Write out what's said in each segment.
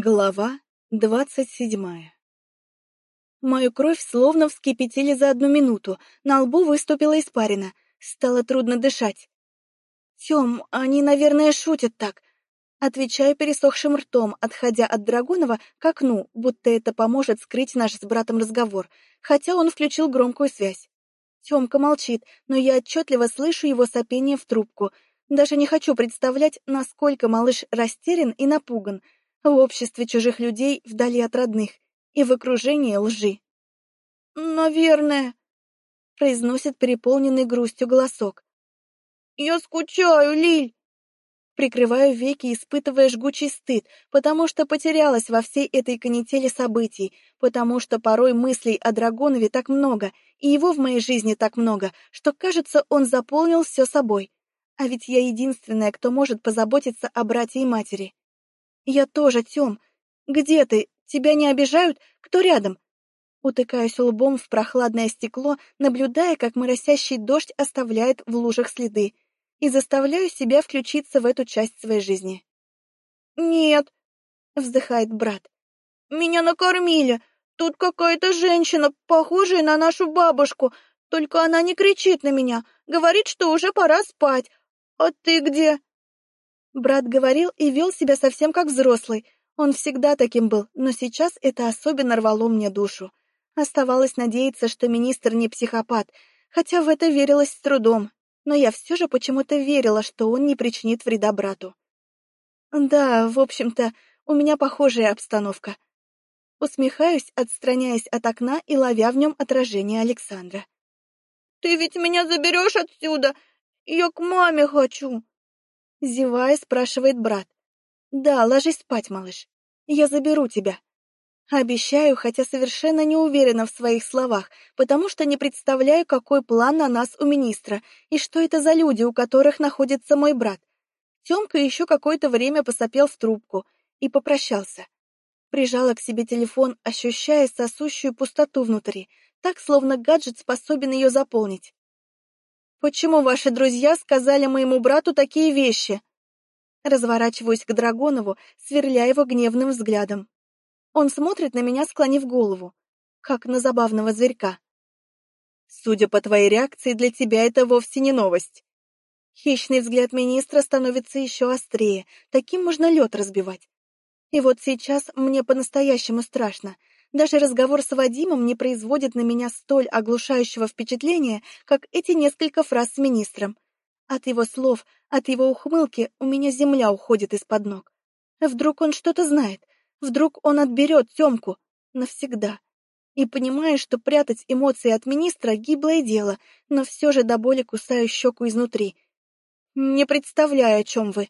Глава двадцать седьмая Мою кровь словно вскипятили за одну минуту, на лбу выступила испарина, стало трудно дышать. «Тём, они, наверное, шутят так», отвечаю пересохшим ртом, отходя от Драгонова к окну, будто это поможет скрыть наш с братом разговор, хотя он включил громкую связь. Тёмка молчит, но я отчетливо слышу его сопение в трубку. Даже не хочу представлять, насколько малыш растерян и напуган — в обществе чужих людей вдали от родных и в окружении лжи. «Наверное», — произносит переполненный грустью голосок. «Я скучаю, Лиль!» Прикрываю веки, испытывая жгучий стыд, потому что потерялась во всей этой канители событий, потому что порой мыслей о Драгонове так много, и его в моей жизни так много, что, кажется, он заполнил все собой. А ведь я единственная, кто может позаботиться о брате и матери. «Я тоже, Тём. Где ты? Тебя не обижают? Кто рядом?» Утыкаюсь лбом в прохладное стекло, наблюдая, как моросящий дождь оставляет в лужах следы, и заставляю себя включиться в эту часть своей жизни. «Нет», — вздыхает брат, — «меня накормили. Тут какая-то женщина, похожая на нашу бабушку, только она не кричит на меня, говорит, что уже пора спать. А ты где?» Брат говорил и вел себя совсем как взрослый. Он всегда таким был, но сейчас это особенно рвало мне душу. Оставалось надеяться, что министр не психопат, хотя в это верилось с трудом. Но я все же почему-то верила, что он не причинит вреда брату. Да, в общем-то, у меня похожая обстановка. Усмехаюсь, отстраняясь от окна и ловя в нем отражение Александра. «Ты ведь меня заберешь отсюда? Я к маме хочу!» Зевая, спрашивает брат. «Да, ложись спать, малыш. Я заберу тебя». Обещаю, хотя совершенно не уверена в своих словах, потому что не представляю, какой план на нас у министра, и что это за люди, у которых находится мой брат. Тёмка еще какое-то время посопел в трубку и попрощался. Прижала к себе телефон, ощущая сосущую пустоту внутри, так, словно гаджет способен ее заполнить. Почему ваши друзья сказали моему брату такие вещи? Разворачиваюсь к Драгонову, сверля его гневным взглядом. Он смотрит на меня, склонив голову, как на забавного зверька. Судя по твоей реакции, для тебя это вовсе не новость. Хищный взгляд министра становится еще острее, таким можно лед разбивать. И вот сейчас мне по-настоящему страшно, даже разговор с Вадимом не производит на меня столь оглушающего впечатления, как эти несколько фраз с министром. От его слов, от его ухмылки у меня земля уходит из-под ног. Вдруг он что-то знает, вдруг он отберет Тёмку навсегда. И понимаю, что прятать эмоции от министра — гиблое дело, но все же до боли кусаю щеку изнутри. Не представляю, о чем вы.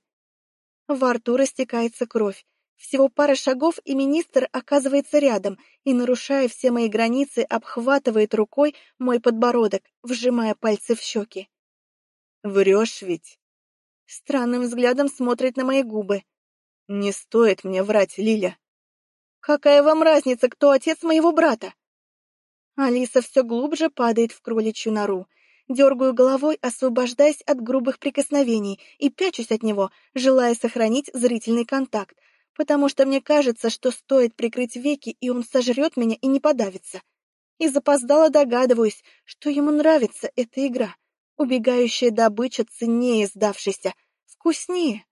Во рту растекается кровь, всего пара шагов, и министр оказывается рядом и, нарушая все мои границы, обхватывает рукой мой подбородок, вжимая пальцы в щеки. «Врешь ведь?» Странным взглядом смотрит на мои губы. «Не стоит мне врать, Лиля». «Какая вам разница, кто отец моего брата?» Алиса все глубже падает в кроличью нору. Дергаю головой, освобождаясь от грубых прикосновений, и пячусь от него, желая сохранить зрительный контакт, потому что мне кажется, что стоит прикрыть веки, и он сожрет меня и не подавится. И запоздало догадываюсь, что ему нравится эта игра. Убегающая добыча ценнее сдавшейся, вкуснее.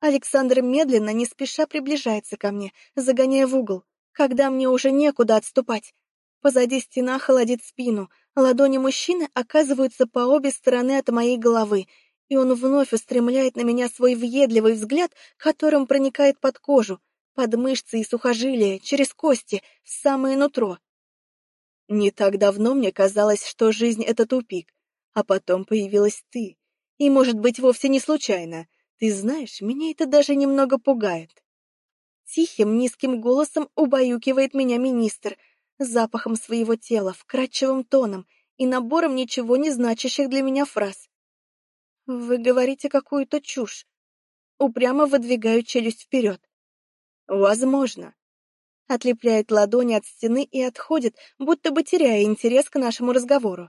Александр медленно, не спеша приближается ко мне, загоняя в угол, когда мне уже некуда отступать. Позади стена холодит спину, ладони мужчины оказываются по обе стороны от моей головы, и он вновь устремляет на меня свой въедливый взгляд, которым проникает под кожу, под мышцы и сухожилия, через кости, в самое нутро. Не так давно мне казалось, что жизнь — это тупик, а потом появилась ты. И, может быть, вовсе не случайно. Ты знаешь, меня это даже немного пугает. Тихим, низким голосом убаюкивает меня министр, запахом своего тела, вкрадчивым тоном и набором ничего не значащих для меня фраз. Вы говорите какую-то чушь. Упрямо выдвигаю челюсть вперед. Возможно. Отлепляет ладони от стены и отходит, будто бы теряя интерес к нашему разговору.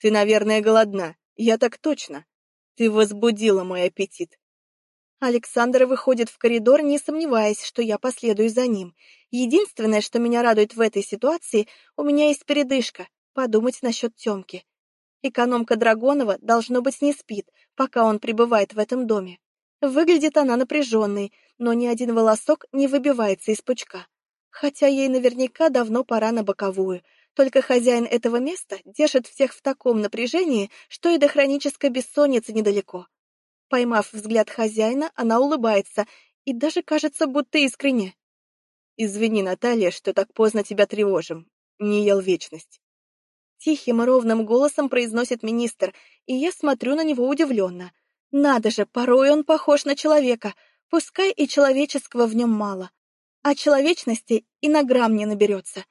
Ты, наверное, голодна. Я так точно. Ты возбудила мой аппетит. Александр выходит в коридор, не сомневаясь, что я последую за ним. Единственное, что меня радует в этой ситуации, у меня есть передышка, подумать насчет Тёмки. Экономка Драгонова, должно быть, не спит, пока он пребывает в этом доме. Выглядит она напряженной, но ни один волосок не выбивается из пучка. Хотя ей наверняка давно пора на боковую. Только хозяин этого места держит всех в таком напряжении, что и до хронической бессонницы недалеко. Поймав взгляд хозяина, она улыбается и даже кажется, будто искренне. «Извини, Наталья, что так поздно тебя тревожим. Не ел вечность». Тихим и ровным голосом произносит министр, и я смотрю на него удивленно. Надо же, порой он похож на человека, пускай и человеческого в нем мало. А человечности и на грамм не наберется.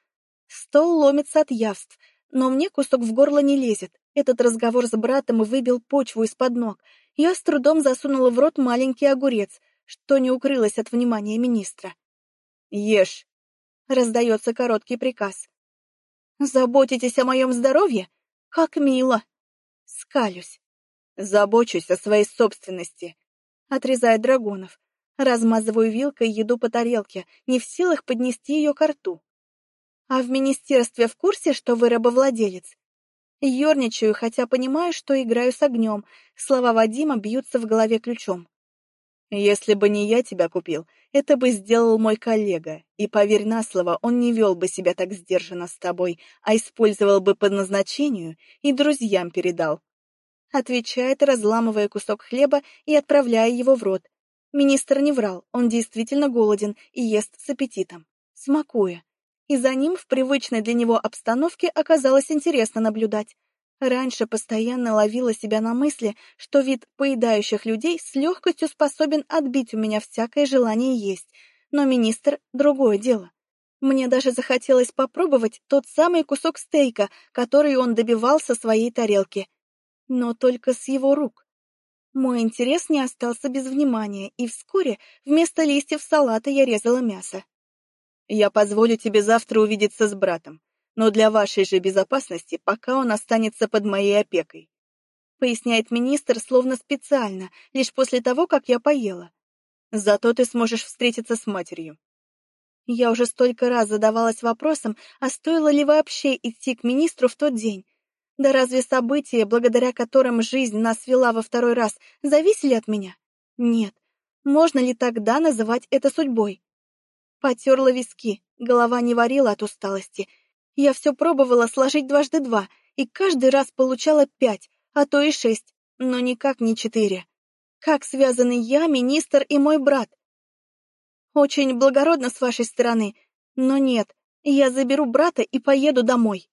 Стол ломится от явств, но мне кусок в горло не лезет. Этот разговор с братом выбил почву из-под ног. Я с трудом засунула в рот маленький огурец, что не укрылось от внимания министра. «Ешь!» — раздается короткий приказ. «Заботитесь о моем здоровье? Как мило!» Скалюсь. «Забочусь о своей собственности», — отрезает Драгонов. Размазываю вилкой еду по тарелке, не в силах поднести ее к рту. «А в министерстве в курсе, что вы рабовладелец?» Ёрничаю, хотя понимаю, что играю с огнем. Слова Вадима бьются в голове ключом. «Если бы не я тебя купил, это бы сделал мой коллега, и, поверь на слово, он не вел бы себя так сдержанно с тобой, а использовал бы по назначению и друзьям передал». Отвечает, разламывая кусок хлеба и отправляя его в рот. Министр не врал, он действительно голоден и ест с аппетитом, смакуя и за ним в привычной для него обстановке оказалось интересно наблюдать. Раньше постоянно ловила себя на мысли, что вид поедающих людей с легкостью способен отбить у меня всякое желание есть, но министр — другое дело. Мне даже захотелось попробовать тот самый кусок стейка, который он добивал со своей тарелки. Но только с его рук. Мой интерес не остался без внимания, и вскоре вместо листьев салата я резала мясо. Я позволю тебе завтра увидеться с братом, но для вашей же безопасности пока он останется под моей опекой. Поясняет министр словно специально, лишь после того, как я поела. Зато ты сможешь встретиться с матерью. Я уже столько раз задавалась вопросом, а стоило ли вообще идти к министру в тот день. Да разве события, благодаря которым жизнь нас вела во второй раз, зависели от меня? Нет. Можно ли тогда называть это судьбой? Потерла виски, голова не варила от усталости. Я все пробовала сложить дважды два, и каждый раз получала пять, а то и шесть, но никак не четыре. Как связаны я, министр и мой брат? Очень благородно с вашей стороны, но нет, я заберу брата и поеду домой.